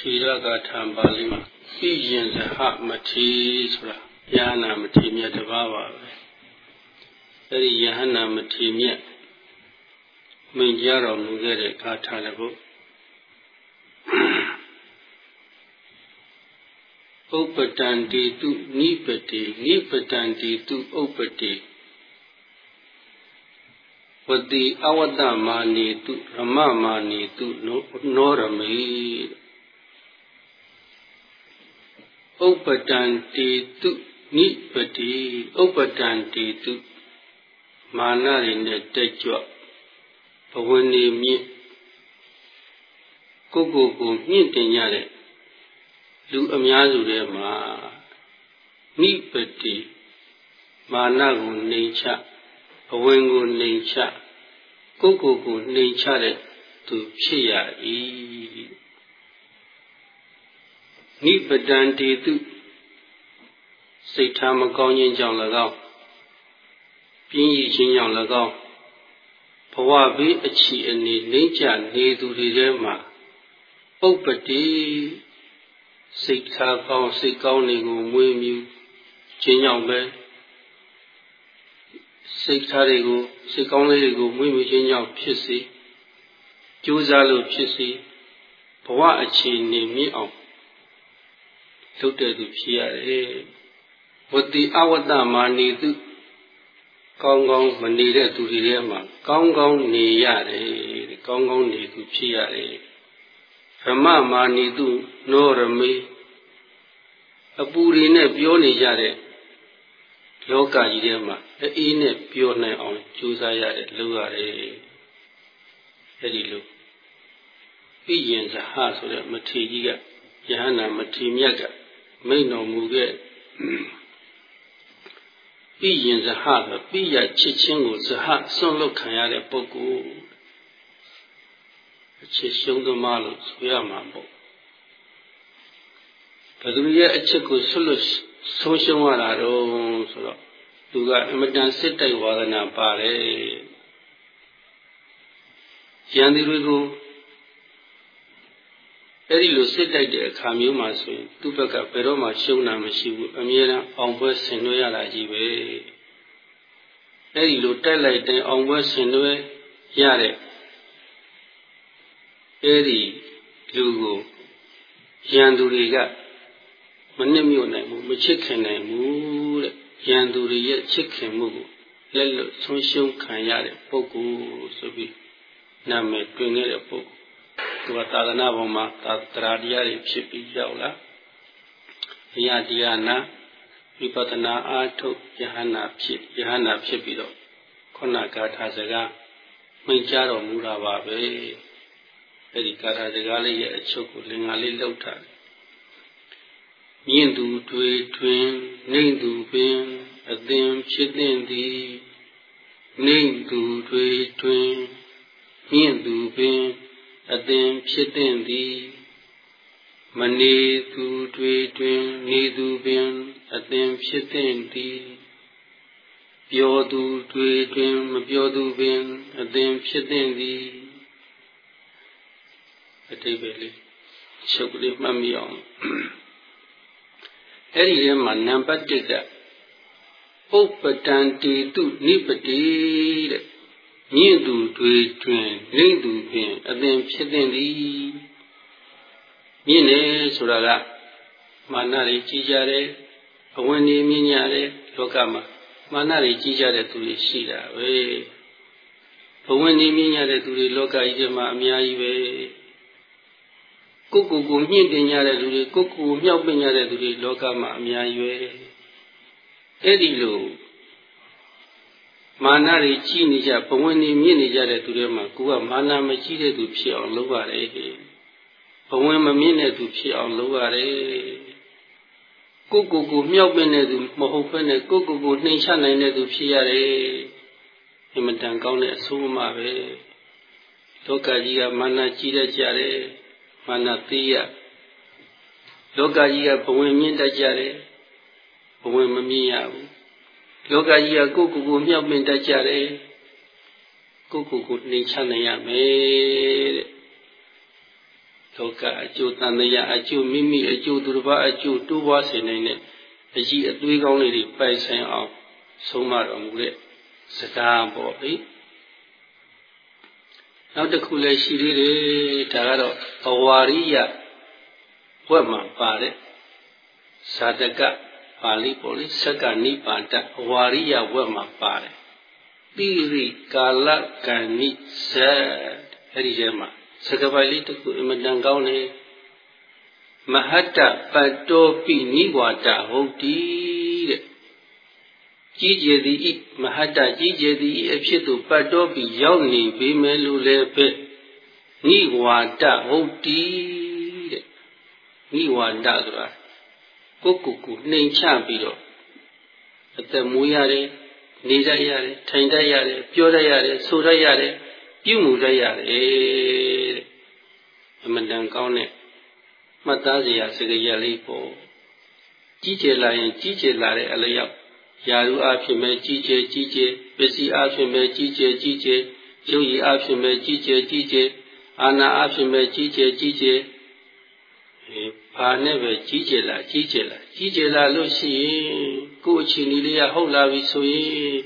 ထေရဂါထာပါဠိမှာသိရင်ဇဟမထေဆိုတာယဟနာမထေမြတ်တစ်ပါးပါပဲအဲ့ဒီယဟနာမထေမြတ်မိန်ကြတော်မူခဲ့တဲ့ဂါထာတစ်ခုဥပ္ပတံတေတုနိပတိနိပတံတေတုဥပ္ပတိဝတိအဝတ္တမာနေတုရမမာနေတုနောရမေ ဥပ္ပတံတေတုနိပတိဥပ္ပတံတေတုမာနရင်းနဲ့တက်ကြွဘဝနေမြင့်ကိုကိုကိုမြင့်တင်ရတဲ့လူအများစုထဲမှာနိပတိမာနကိုနှိမ်ချဘဝင်ကိုနှိမ်ချကိုကိုကိုနှိမ်ချတဲ့သူဖြစ်ရ၏ နိပဒံတေတုစိတ်ထားမကောင်းခြင်းကြောင့်၎င်းပြင်းရည်ခြင်းကြောင့်၎င်းဘဝဘေးအချီအနေလိမ့်ချနေသူတွေထဲမှာပုပ္ပတိစိတ်ထားကောင်းစိတ်ကောင်းတွေကိုမွေးမြူခြင်းကြောင့်ပဲစိတ်ထားတွေကိုစိတ်ကောင်းလေးတွေကိုမွေးမြူခြင်းကြောင့်ဖြစ်စေကြိုးစားလို့ဖြစ်စေဘဝအခြေအနေမြင့်အောင် လုပ်တဲ့သူဖြစ်ရတယ်ဝတိအဝတ္တမာနေသူကောင်းကောင်းမနေတဲ့သူတွေထဲမှာကောင်းကောင်းနေရတယ်ကောင်းကောင်းနေသူဖြစ်ရတယ်ဗမမာနေသူနောရမေအပူတွေနဲ့ပြောနေကြတဲ့လောကကြီးထဲမှာအေးနဲ့ပြောနိုင်အောင်ကြိုးစားရတယ်လုပ်ရတယ်အဲ့ဒီလိုဣယင်ဇဟဆိုတဲ့မထေကြီးကယဟနာမထေမြတ်က မိန်တော်မူခဲ့ပြီးရင်ဇဟဆိုပြီးရချစ်ချင်းကိုဇဟဆွန့်လွတ်ခံရတဲ့ပုဂ္ဂိုလ်အချစ်ရှုံးသမားလို့ဆိုရမှာပေါ့ဘယ်သူရဲ့အချစ်ကိုဆွတ်လွတ်ဆုံးရှုံးရတာတော့ဆိုတော့သူကအမတန်စစ်တိုက်ဝါဒနာပါတယ်ရန်သူတွေကို အဲ့ဒီလိုစစ်တိုက်တဲ့အခါမျိုးမှာဆိုရင်သူ့ဘက်ကဘယ်တော့မှရှုံးတာမရှိဘူးအမြဲတမ်းအောင်ပွဲဆင်နွှဲရတာကြီးပဲအဲ့ဒီလိုတိုက်လိုက်တဲ့အောင်ပွဲဆင်နွှဲရတဲ့အဲ့ဒီလူကိုရန်သူတွေကမနစ်မြို့နိုင်ဘူးမချစ်ခင်နိုင်ဘူးတဲ့ရန်သူတွေရဲ့ချစ်ခင်မှုကိုလက်လွတ်ဆုံးရှုံးခံရတဲ့ပုဂ္ဂိုလ်ဆိုပြီးနာမည်တွင်ခဲ့တဲ့ပုဂ္ဂိုလ် သူကသာသနာပေါ်မှာသာတရာတရားတွေဖြစ်ပြီးရောက်လာဘုရားတရားနာဝိပဿနာအားထုတ်ယဟနာဖြစ်ယဟနာဖြစ်ပြီးတော့ခုနဂါထာစကားမိန့်ကြားတော်မူတာပါပဲအဲ့ဒီဂါထာစကားလေးရဲ့အချုပ်ကိုလင်္ကာလေးလောက်ထားတယ်မြင့်သူတွေတွင်နှိမ့်သူပင်အသင်ဖြစ်တဲ့သည်နှိမ့်သူတွေ သင်ဖြစ်တဲ့သည်မနေသူတွေတွင် နေသူပင်အသင်ဖြစ်တဲ့သည်ပြောသူတွေတွင်မပြောသူပင်အသင်ဖြစ်တဲ့သည်အတိပ္ပယ်လေးချုပ်ကလေးမှတ်မိအောင်အဲ့ဒီထဲမှာနံပါတ်1ကပုပ္ပတံတေတုနိပတိတဲ့ မြင့်သူတွေတွင်နှိမ့်သူဖြင့်အသင်ဖြစ်တဲ့သည်မြင့်တယ်ဆိုတာကမာနတွေကြီးကြတယ်အဝင်နေမြင့်ကြတယ်လောကမှာမာနတွေကြီးကြတဲ့သူတွေရှိတာပဲအဝင်နေမြင့်ကြတဲ့သူတွေလောကကြီးထဲမှာအများကြီးပဲကိုကိုကိုမြင့်တင်ကြတဲ့လူတွေကိုကိုကိုမြောက်ပင်ကြတဲ့သူတွေလောကမှာအများကြီးပဲအဲ့ဒီလို မာနတွေကြီးနေကြဘဝင်နေမြင့်နေကြတဲ့သူတွေမှာကိုကမာနမကြီးတဲ့သူဖြစ်အောင်လုပ်ရတယ်ဘဝင်မမြင့်တဲ့သူဖြစ်အောင်လုပ်ရတယ်ကိုကိုကိုမြောက်ပင်တဲ့သူမဟုတ်ဘဲနဲ့ကိုကိုကိုနှိမ်ချနိုင်တဲ့သူဖြစ်ရတယ်အင်မတန်ကောင်းတဲ့အဆိုးမှပဲလောကကြီးကမာနကြီးတတ်ကြတယ်မာနသေးရလောကကြီးကဘဝင်မြင့်တတ်ကြတယ်ဘဝင်မမြင့်ရဘူး လောကကြီးကကိုယ့်ကိုယ်ကိုမြောက်ပင်တတ်ကြတယ်ကိုယ့်ကိုယ်ကိုနှိမ်ချနိုင်ရမယ်တဲ့လောကအကျိုးတန်တရားအကျိုးမိမိအကျိုးသူတစ်ပါးအကျိုးတိုးပွားစေနိုင်တဲ့အကြီးအသွေးကောင်းလေးတွေပိုင်ဆိုင်အောင်ဆုံးမတော်မူတဲ့စကားပေါ့လေနောက်တစ်ခုလည်းရှိသေးတယ်ဒါကတော့အဝါရိယဘွက်မှာပါတဲ့ဇာတက ပါဠိပေါ့လေစက္ကနိပါဒအဝါရိယဘွက်မှာပါတယ်တိရိကာလကံနိဇတ်အဲ့ဒီထဲမှာစကပိုင်လေးတစ်ခုအမတန်ကောင်းတယ်မဟတ္တပတ္တောပိနိဝါဒဟုတ်တိတဲ့ကြီးကျယ်သည်ဤမဟတ္တကြီးကျယ်သည်ဤအဖြစ်သို့ပတ္တောပိရောက်နေပေမဲ့လို့လည်းပဲနိဝါဒဟုတ်တိတဲ့နိဝါဒဆိုတာ ကိုကိုကိုနှိမ်ချပြီးတော့အသက်မွေးရတယ်နေတတ်ရတယ်ထိုင်တတ်ရတယ်ပြောတတ်ရတယ်ဆိုတတ်ရတယ်ပြုမှုတတ်ရတယ်တဲ့အမှန်တန်ကောင်းတဲ့မှတ်သားစရာစကားရလေးပေါ့ကြီးကျယ်လာရင်ကြီးကျယ်လာတဲ့အလျောက်ယာရုအဖြစ်မဲ့ကြီးကျယ်ကြီးကျယ်ပစ္စည်းအဖြစ်မဲ့ကြီးကျယ်ကြီးကျယ်ရုပ်ရည်အဖြစ်မဲ့ကြီးကျယ်ကြီးကျယ်အာနာအဖြစ်မဲ့ကြီးကျယ်ကြီးကျယ် ဘာနဲ့ပဲကြီးကျယ်လာကြီးကျယ်လာကြီးကျယ်လာလို့ရှိရင်ကိုယ်အချိန်လေးကဟုတ်လာပြီဆိုရင်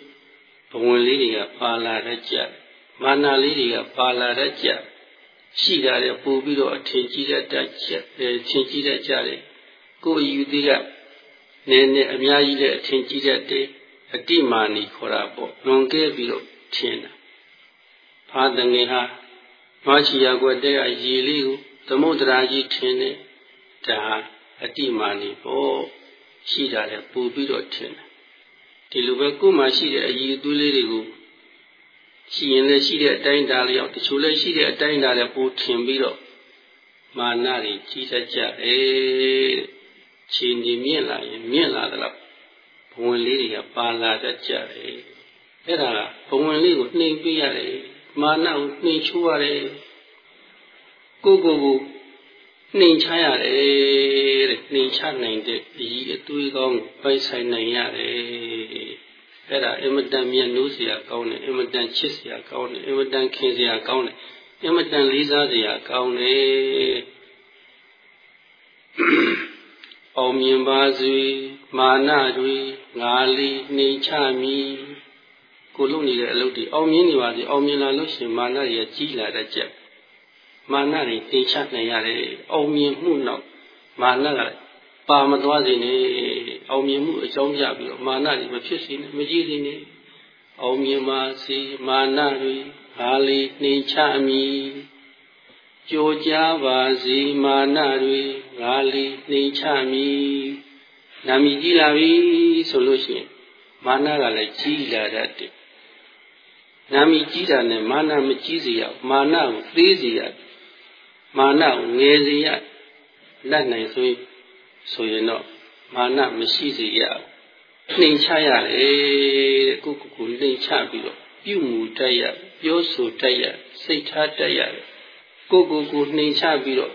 ဘဝင်လေးတွေကပါလာတတ်ကြမာနလေးတွေကပါလာတတ်ကြရှိတာလေပို့ပြီးတော့အထင်ကြီးတတ်ကြတယ်ထင်ကြီးတတ်ကြတယ်ကိုယ်အယူသေးကနည်းနည်းအများကြီးလည်းအထင်ကြီးတတ်တယ်အတိမာနီခေါ်တာပေါ့လွန်ကဲပြီးတော့ထင်တာဖာတငယ်ဟာမချီယာကွက်တဲ့ရေလေးကိုသမုဒ္ဒရာကြီးထင်တယ် ဒါအတိမာနီပေါ့ရှိတာလေပို့ပြီးတော့ထင်တယ်ဒီလိုပဲကိုယ်မှရှိတဲ့အည်အသွေးလေးတွေကိုရှိရင်လည်းရှိတဲ့အတိုင်းဒါလျောက်တချို့လည်းရှိတဲ့အတိုင်းဒါလည်းပို့ထင်ပြီးတော့မာနတွေကြီးတတ်ကြတယ်ခြေနေမြင့်လာရင်မြင့်လာတော့ဘဝင်လေးတွေကပါလာတတ်ကြတယ်အဲ့ဒါကဘဝင်လေးကိုနှိမ်ပေးရတယ်မာနကိုနှိမ်ချိုးရတယ်ကိုကိုကို နှိမ်ချရတယ်တဲ့နှိမ်ချနိုင်တဲ့အကြီးအသွေးကောင်းပိုက်ဆိုင်နိုင်ရတယ်အဲ့ဒါအင်မတန်မြတ်နိုးစရာကောင်းတယ်အင်မတန်ချစ်စရာကောင်းတယ်အင်မတန်ခင်စရာကောင်းတယ်အင်မတန်လေးစားစရာကောင်းတယ်အောင်မြင်ပါစေမာနတွေငါလီနှိမ်ချမည်ကိုလုပ်နေတဲ့အလုပ်တွေအောင်မြင်နေပါစေအောင်မြင်လာလို့ရှိရင်မာနတွေကြီးလာတတ်ကြ မာနတွေနှိမ်ချနိုင်ရတယ်အောင်မြင်မှုနောက်မာနကပါမသွားစေနဲ့အောင်မြင်မှုအကြောင်းပြပြီးတော့မာနတွေမဖြစ်စေနဲ့မကြီးစေနဲ့အောင်မြင်ပါစေမာနတွေဟာလေနှိမ်ချမည်ကြိုကြားပါစေမာနတွေငါလေနှိမ်ချမည်နာမည်ကြီးလာပြီဆိုလို့ရှိရင်မာနကလည်းကြီးလာတတ်တယ်နာမည်ကြီးတာနဲ့မာနမကြီးစေရမာနကိုသေးစေရ မာနကိုငယ်စေရလက်နိုင်ဆိုရင်ဆိုရင်တော့မာနမရှိစေရနှိမ်ချရတယ်တဲ့ကိုကိုကိုနှိမ်ချပြီးတော့ပြုမှုတတ်ရပြောဆိုတတ်ရစိတ်ထားတတ်ရတယ်ကိုကိုကိုနှိမ်ချပြီးတော့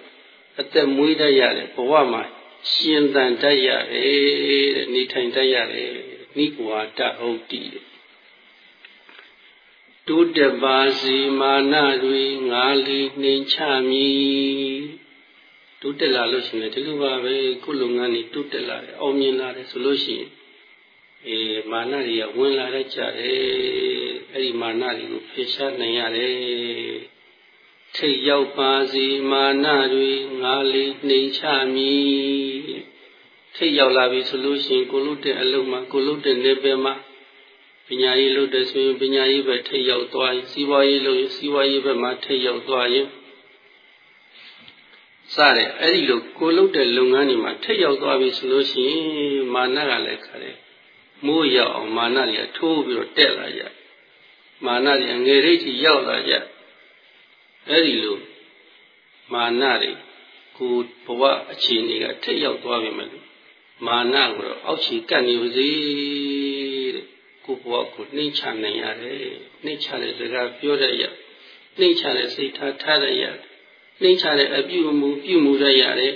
အသက်မွေးတတ်ရတယ်ဘဝမှာရှင်သန်တတ်ရတယ်တဲ့နေထိုင်တတ်ရတယ်နိဘဝတဟုတ်တိ တိုးတက်ပါစီမာနတွေငါလီနှိမ်ချမည်တိုးတက်လာလို့ရှိရင်ဒီလိုပါပဲကိုယ်လုပ်ငန်းတွေတိုးတက်လာတယ်အောင်မြင်လာတယ်ဆိုလို့ရှိရင်အေးမာနတွေကဝင်လာတတ်ကြတယ်အဲ့ဒီမာနတွေကိုဖယ်ရှားနိုင်ရတယ်ထိတ်ရောက်ပါစီမာနတွေငါလေးနှိမ်ချမည်ထိတ်ရောက်လာပြီဆိုလို့ရှိရင်ကိုလုတဲ့အလုံးမှာကိုလုတဲ့နေပယ်မှာ ပညာရေးလုပ်တဲ့ဆိုရင်ပညာရေးပဲထိတ်ရောက်သွားရင်စီးပွားရေးလုပ်ရင်စီးပွားရေးဘက်မှာထိတ်ရောက်သွားရင်စတဲ့အဲ့ဒီလိုကိုလုတဲ့လုပ်ငန်းတွေမှာထိတ်ရောက်သွားပြီဆိုလို့ရှိရင်မာနကလည်းခါတယ်မိုးရောက်အောင်မာနတွေကထိုးပြီးတော့တက်လာကြမာနတွေငယ်ရိတ်ကြီးရောက်လာကြအဲ့ဒီလိုမာနတွေကိုဘဝအခြေအနေကထိတ်ရောက်သွားပြီမလို့မာနကိုတော့အောက်ခြေကပ်နေပါစေတဲ့ ကိုဘဝကိုနှိမ့်ချနိုင်ရတယ်နှိမ့်ချတဲ့စကားပြောတဲ့ရနှိမ့်ချတဲ့စိတ်ထားထားတဲ့ရနှိမ့်ချတဲ့အပြုအမူပြုမှုတဲ့ရတယ်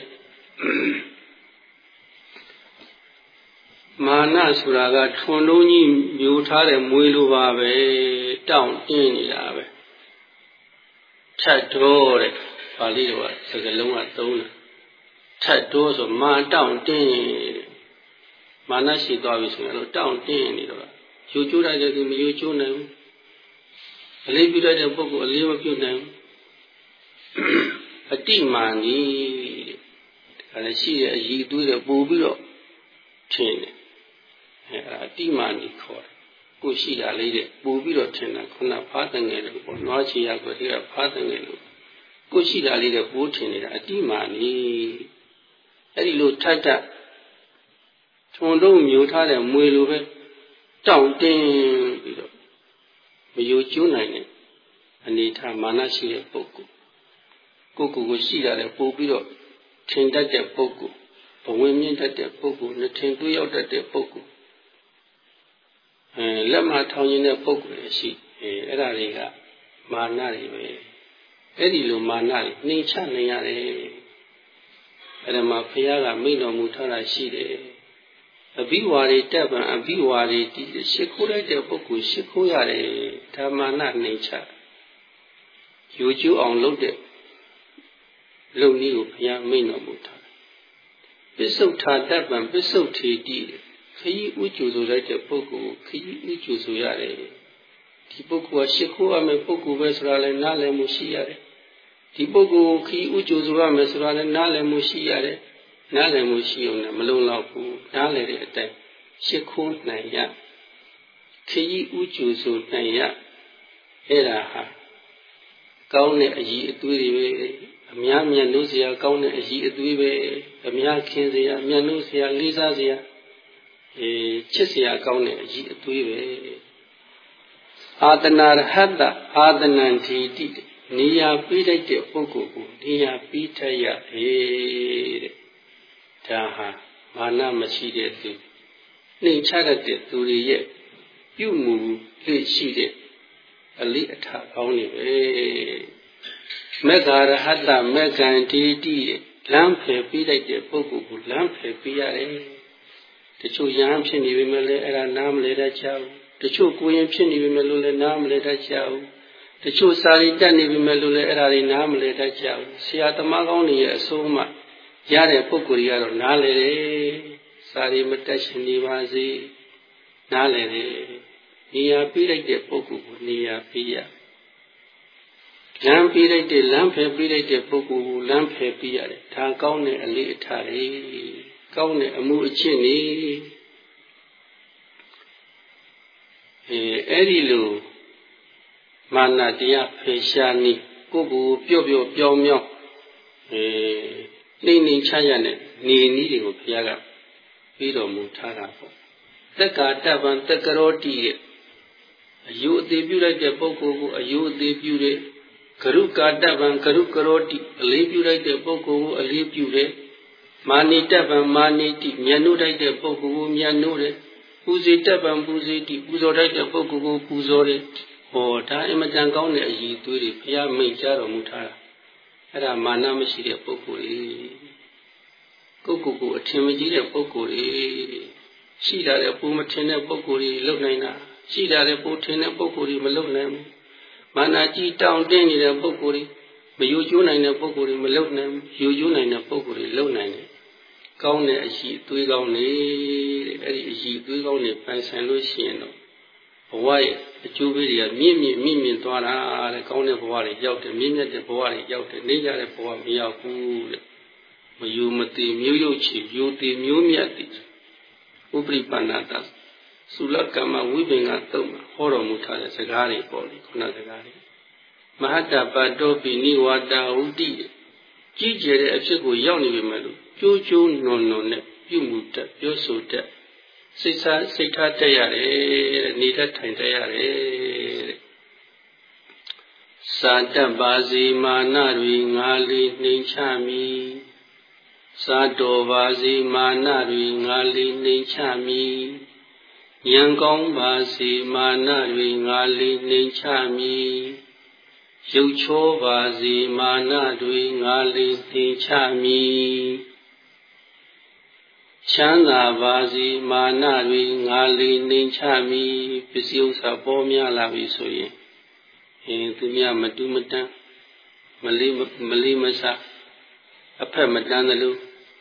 မာနဆိုတာကထွန်လုံးကြီးမျိုးထားတဲ့မွေးလိုပါပဲတောင့်တင်းနေတာပဲထတ်တော့တဲ့ဘာပါဠိတော်ကစကားလုံးကသုံးတယ်ထတ်တိုးဆိုမာတောင့်တင်းမာနရှိသွားပြီဆိုရင်တော့တောင့်တင်းနေတော့ ယူကျိုးတဲ့သူမယူကျိုးနိုင်ဘူးအလေးပြုတတ်တဲ့ပုဂ္ဂိုလ်အလေးမပြုနိုင်ဘူးအတိမာနီတဲ့ဒါလည်းရှိတဲ့အည်သွေးတွေပို့ပြီးတော့ထင်တယ်အဲအတိမာနီခေါ်တယ်ကိုရှိတာလေးတဲ့ပို့ပြီးတော့ထင်တာခုနဖားတငယ်လို့ပေါ့နွားချီရကိုဒီကဖားတငယ်လို့ကိုရှိတာလေးတဲ့ပိုးထင်နေတာအတိမာနီအဲ့ဒီလိုထပ်ထပ်ထုံတော့မျိုးထားတဲ့မွေလိုပဲ တောင့်တင်းပြီးတော့မယိုကျိုးနိုင်တဲ့အနေထားမာနရှိတဲ့ပုဂ္ဂိုလ်ကိုယ်ကိုယ်ကိုရှိရတယ်ပို့ပြီးတော့ထင်တတ်တဲ့ပုဂ္ဂိုလ်ဘဝင်မြင့်တတ်တဲ့ပုဂ္ဂိုလ်နှထင်သွေးရောက်တတ်တဲ့ပုဂ္ဂိုလ်အဲလက်မထောင်ခြင်းတဲ့ပုဂ္ဂိုလ်တွေရှိအဲအဲ့ဒါတွေကမာနတွေပဲအဲ့ဒီလိုမာနတွေနှိမ်ချနိုင်ရတယ်အဲ့ဒါမှဘုရားကမိန့်တော်မူထားတာရှိတယ် အဘိဝါရီတက်ပံအဘိဝါရီဒီရှ िख ိုးလိုက်တဲ့ပုဂ္ဂိုလ်ရှ िख ိုးရတယ်ဓမ္မနာနှိမ်ချယူကျူးအောင်လုပ်တဲ့လုံနည်းကိုဘုရားမိန့်တော်မူထားပစ္စုထာတက်ပံပစ္စုထေတိခရီးဥကျူဆိုလိုက်တဲ့ပုဂ္ဂိုလ်ခရီးဥကျူဆိုရတယ်ဒီပုဂ္ဂိုလ်ကရှ िख ိုးရမယ်ပုဂ္ဂိုလ်ပဲဆိုတာလည်းနားလည်မှုရှိရတယ်ဒီပုဂ္ဂိုလ်ခရီးဥကျူဆိုရမယ်ဆိုတာလည်းနားလည်မှုရှိရတယ် နားလည်မှုရှိအောင်လည်းမလုံလောက်ဘူးနားလည်တဲ့အတိုင်းရှ िख ိုးနိုင်ရခရီးဥကျူဆိုနိုင်ရအဲ့ဒါဟာကောင်းတဲ့အည်အသွေးတွေပဲအများမြတ်လို့စရာကောင်းတဲ့အည်အသွေးပဲအများခင်စရာမြတ်လို့စရာလေးစားစရာအဲချစ်စရာကောင်းတဲ့အည်အသွေးပဲအာတနာရဟတ္တအာတနံဓိတိနေရာပြီးလိုက်တဲ့ပုဂ္ဂိုလ်ကိုနေရာပြီးထရရဲ့တဲ့ ဒါဟာမာနမရှိတဲ့သူနှိမ်ချတတ်တဲ့သူတွေရဲ့ပြုမှုလေ့ရှိတဲ့အလေးအထားကောင်းနေပဲမေဃရဟတမေဃံတိတိလမ်းဖယ်ပြီးလိုက်တဲ့ပုဂ္ဂိုလ်ကိုလမ်းဖယ်ပြီးရတယ်တချို့ရဟန်းဖြစ်နေပြီမဲ့လည်းအဲ့ဒါနားမလဲတတ်ချဘူးတချို့ကိုရင်ဖြစ်နေပြီမဲ့လို့လည်းနားမလဲတတ်ချဘူးတချို့စာရီတက်နေပြီမဲ့လို့လည်းအဲ့ဒါတွေနားမလဲတတ်ချဘူးဆရာသမားကောင်းတွေရဲ့အဆုံးအမ ရတဲ့ပုဂ္ဂိုလ်ကြီးကတော့နားလေတယ်စာရီမတက်ရှင်နေပါစေနားလေတယ်နေရာပြီးလိုက်တဲ့ပုဂ္ဂိုလ်ကိုနေရာပြီးရလမ်းပြီးလိုက်တဲ့လမ်းဖယ်ပြီးလိုက်တဲ့ပုဂ္ဂိုလ်ကိုလမ်းဖယ်ပြီးရတယ်ဒါကောင်းတဲ့အလေးအထားတွေကောင်းတဲ့အမှုအကျင့်တွေအဲအဲ့ဒီလိုမာနတရားဖယ်ရှားနည်းကိုယ်ကိုပြော့ပြော့ပြောင်းပြောင်းအဲ နှိမ့်နှိမ့်ချရတဲ့နေနည်းတွေကိုဘုရားကပြီးတော်မူထားတာပေါ့တက္ကာတပံတက္ကရောတိရဲ့အယုအသေးပြုလိုက်တဲ့ပုဂ္ဂိုလ်ကိုအယုအသေးပြုတဲ့ဂရုကာတပံဂရုကရောတိအလေးပြုလိုက်တဲ့ပုဂ္ဂိုလ်ကိုအလေးပြုတဲ့မာနိတပံမာနိတိမြတ်နိုးလိုက်တဲ့ပုဂ္ဂိုလ်ကိုမြတ်နိုးတဲ့ပူဇေတပံပူဇေတိပူဇော်လိုက်တဲ့ပုဂ္ဂိုလ်ကိုပူဇော်တဲ့ဟောဒါအင်မတန်ကောင်းတဲ့အည်သွေးတွေဘုရားမိန့်ကြားတော်မူထားတာ အဲ့ဒါမာနမရှိတဲ့ပုဂ္ဂိုလ်တွေကိုကိုကိုအထင်မကြီးတဲ့ပုဂ္ဂိုလ်တွေရှိတာတဲ့ပုံမထင်တဲ့ပုဂ္ဂိုလ်တွေလုံနိုင်တာရှိတာတဲ့ပုံထင်တဲ့ပုဂ္ဂိုလ်တွေမလုံနိုင်ဘူးမာနကြီးတောင့်တင်းနေတဲ့ပုဂ္ဂိုလ်တွေမယိုကျိုးနိုင်တဲ့ပုဂ္ဂိုလ်တွေမလုံနိုင်ဘူးယိုကျိုးနိုင်တဲ့ပုဂ္ဂိုလ်တွေလုံနိုင်တယ်ကောင်းတဲ့အရှိအသွေးကောင်းနေတဲ့အဲ့ဒီအရှိအသွေးကောင်းတွေပိုင်ဆိုင်လို့ရှိရင်တော့ ဘဝရဲ့အကျိုးပေးတွေကမြင့်မြင့်မြင့်မြင့်သွားတာတဲ့ကောင်းတဲ့ဘဝတွေရောက်တယ်မြင့်မြတ်တဲ့ဘဝတွေရောက်တယ်နေကြတဲ့ဘဝမရောက်ဘူးတဲ့မယူမသိမျိုးရုပ်ချီမျိုးတည်မျိုးမြတ်တည်ဥပရိပန္နတသုလကမ္မဝိပင်္ဂသုံးမှာဟောတော်မူထားတဲ့စကားတွေပေါ့လေခုနစကားတွေမဟာတပတောပိနိဝါဒဟုတိကြီးကျယ်တဲ့အဖြစ်ကိုရောက်နေပြီမဲ့လို့ကြိုးကြိုးနွန်နွန်နဲ့ပြုမှုတတ်ပြောဆိုတတ် စိတ်စားစိတ်ထားတက်ရတယ်နေတတ်ထိုင်တတ်ရတယ်တဲ့စာတတ်ပါစီမာနတွေငါလေးနှိမ်ချမိစာတော်ပါစီမာနတွေငါလေးနှိမ်ချမိဉာဏ်ကောင်းပါစီမာနတွေငါလေးနှိမ်ချမိရုပ်ချောပါစီမာနတွေငါလေးနှိမ်ချမိ ချမ်းသာပါစီမာနတွေငါလေးနှိမ်ချမိပစ္စည်းဥစ္စာပေါ်များလာပြီဆိုရင်အင်းသူများမတူမတန်းမမလေးမလေးမဆအဖက်မတန်းသလို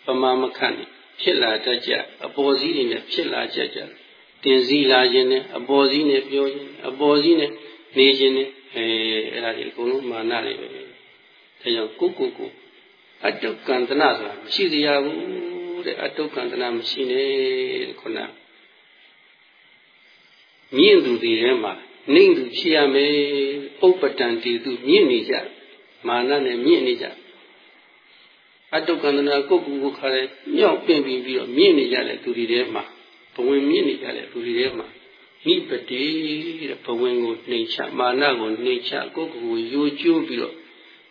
ပမာမခန့်ဖြစ်လာတတ်ကြအပေါ်စည်းတွေနဲ့ဖြစ်လာကြကြတင်စည်းလာခြင်းနဲ့အပေါ်စည်းနဲ့ပြောခြင်းအပေါ်စည်းနဲ့နေခြင်းနဲ့အဲအဲ့ဒါဒီအကုန်လုံးမာနတွေပဲဒါကြောင့်ကိုကိုကိုအတုကံတနာဆိုတာမရှိစရာဘူး တဲ့အတုကံတနာမရှိနဲ့ခုနမြင့်သူတွေထဲမှာနှိမ့်သူဖြစ်ရမယ်ဥပ္ပတန်တေသူမြင့်နေကြမာနနဲ့မြင့်နေကြအတုကန္တနာကိုယ့်ကိုယ်ကိုခါလဲမြောက်ပင့်ပြီးပြီးတော့မြင့်နေကြတဲ့သူတွေထဲမှာဘဝင်မြင့်နေကြတဲ့သူတွေထဲမှာမိပတိတဲ့ဘဝင်ကိုနှိမ်ချမာနကိုနှိမ်ချကိုယ့်ကိုယ်ကိုယိုကျိုးပြီးတော့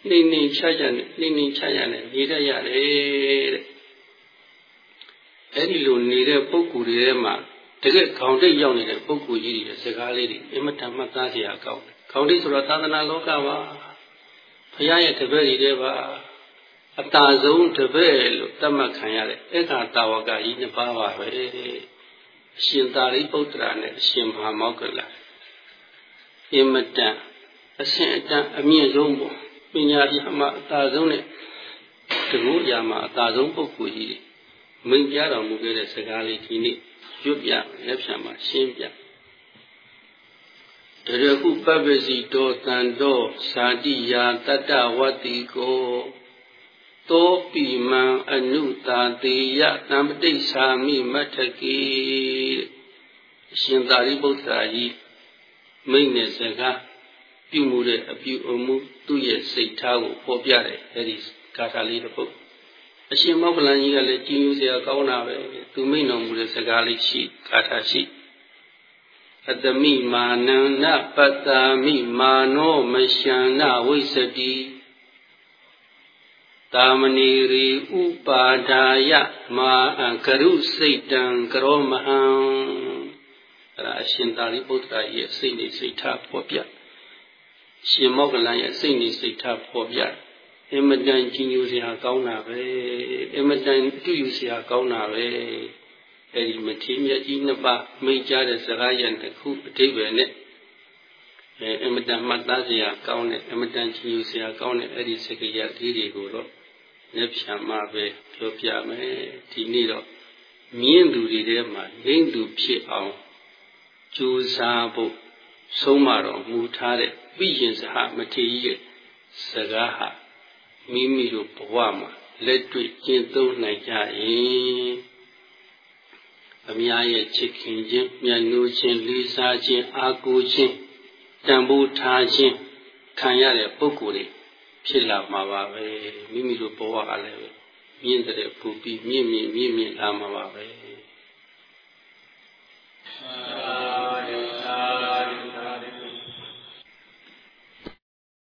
နှိမ်နှိမ်ချချနဲ့နှိမ်နှိမ်ချရနဲ့နေတတ်ရတယ်တဲ့ အဲ့ဒီလိုနေတဲ့ပုဂ္ဂိုလ်တွေထဲမှာတကယ်ခေါင်းတိတ်ရောက်နေတဲ့ပုဂ္ဂိုလ်ကြီးတွေစကားလေးတွေအမတန်မှသားစရာကောင်းတယ်ခေါင်းတိတ်ဆိုတာသာသနာလောကပါဘုရားရဲ့တပည့်တွေတဲ့ပါအတာဆုံးတပည့်လို့သတ်မှတ်ခံရတဲ့အခါတာဝကကြီးနှစ်ပါးပါပဲအရှင်သာရိပုတ္တရာနဲ့အရှင်မဟာမောက္ကလအင်မတန်အရှင်အတန်အမြင့်ဆုံးပေါ့ပညာရမှာအတာဆုံးနဲ့တကူရမှာအတာဆုံးပုဂ္ဂိုလ်ကြီး မိန်ပြတော်မူခဲ့တဲ့စကားလေးဒီနေ့ရွတ်ပြလက်ဖြံမှာရှင်းပြတရခုပပ္ပစီတောတန်တောဇာတိယာတတ္တဝတ္တိကိုသောပိမံအနုတာတေယတံပတိစ္ဆာမိမထကေအရှင်သာရိပုတ္တရာကြီးမိန့်တဲ့စကားပြုမှုတဲ့အပြုအမူသူ့ရဲ့စိတ်ထားကိုဖော်ပြတယ်အဲဒီဂါထာလေးတစ်ပုဒ် အရှင်မောက္ကလန်ကြီးကလည်းကြည်ညိုစရာကောင်းတာပဲသူမိန့်တော်မူတဲ့စကားလေးရှိဂါထာရှိအတမိမာနန္နပတ္တာမိမာနောမရှန္နဝိသတိတာမဏီရိဥပါဒာယမာကရုစိတ်တံကရောမဟံအဲ့ဒါအရှင်သာရိပုတ္တရာရဲ့စိတ်နေစိတ်ထားဖော်ပြရှင်မောက္ကလန်ရဲ့စိတ်နေစိတ်ထားဖော်ပြ အင်မတန်ကြီးညိုစရာကောင်းတာပဲအင်မတန်အတူယူစရာကောင်းတာပဲအဲ့ဒီမထေမြတ်ကြီးနှစ်ပါးမိတ်ကြတဲ့စကားရတစ်ခုအတိပ္ပယ်နဲ့အဲအင်မတန်မှတ်သားစရာကောင်းတဲ့အင်မတန်ကြီးညိုစရာကောင်းတဲ့အဲ့ဒီစကားရလေးတွေကိုတော့လက်ဖြံမှာပဲပြောပြမယ်ဒီနေ့တော့မြင့်သူတွေထဲမှာလိမ့်သူဖြစ်အောင်ကြိုးစားဖို့ဆုံးမတော်မူထားတဲ့ပြည့်ရင်စဟမထေရရဲ့စကားဟာ မိမိတို့ဘဝမှာလက်တွေ့ကျင့်သုံးနိုင်ကြရင်အများရဲ့ချစ်ခင်ခြင်းမြတ်နိုးခြင်းလေးစားခြင်းအားကိုးခြင်းတန်ဖိုးထားခြင်းခံရတဲ့ပုံကိုယ်တွေဖြစ်လာမှာပါပဲမိမိတို့ဘဝကလည်းမြင့်တဲ့ပူပြီးမြင့်မြင့်မြင့်မြင့်လာမှာပါပဲအာ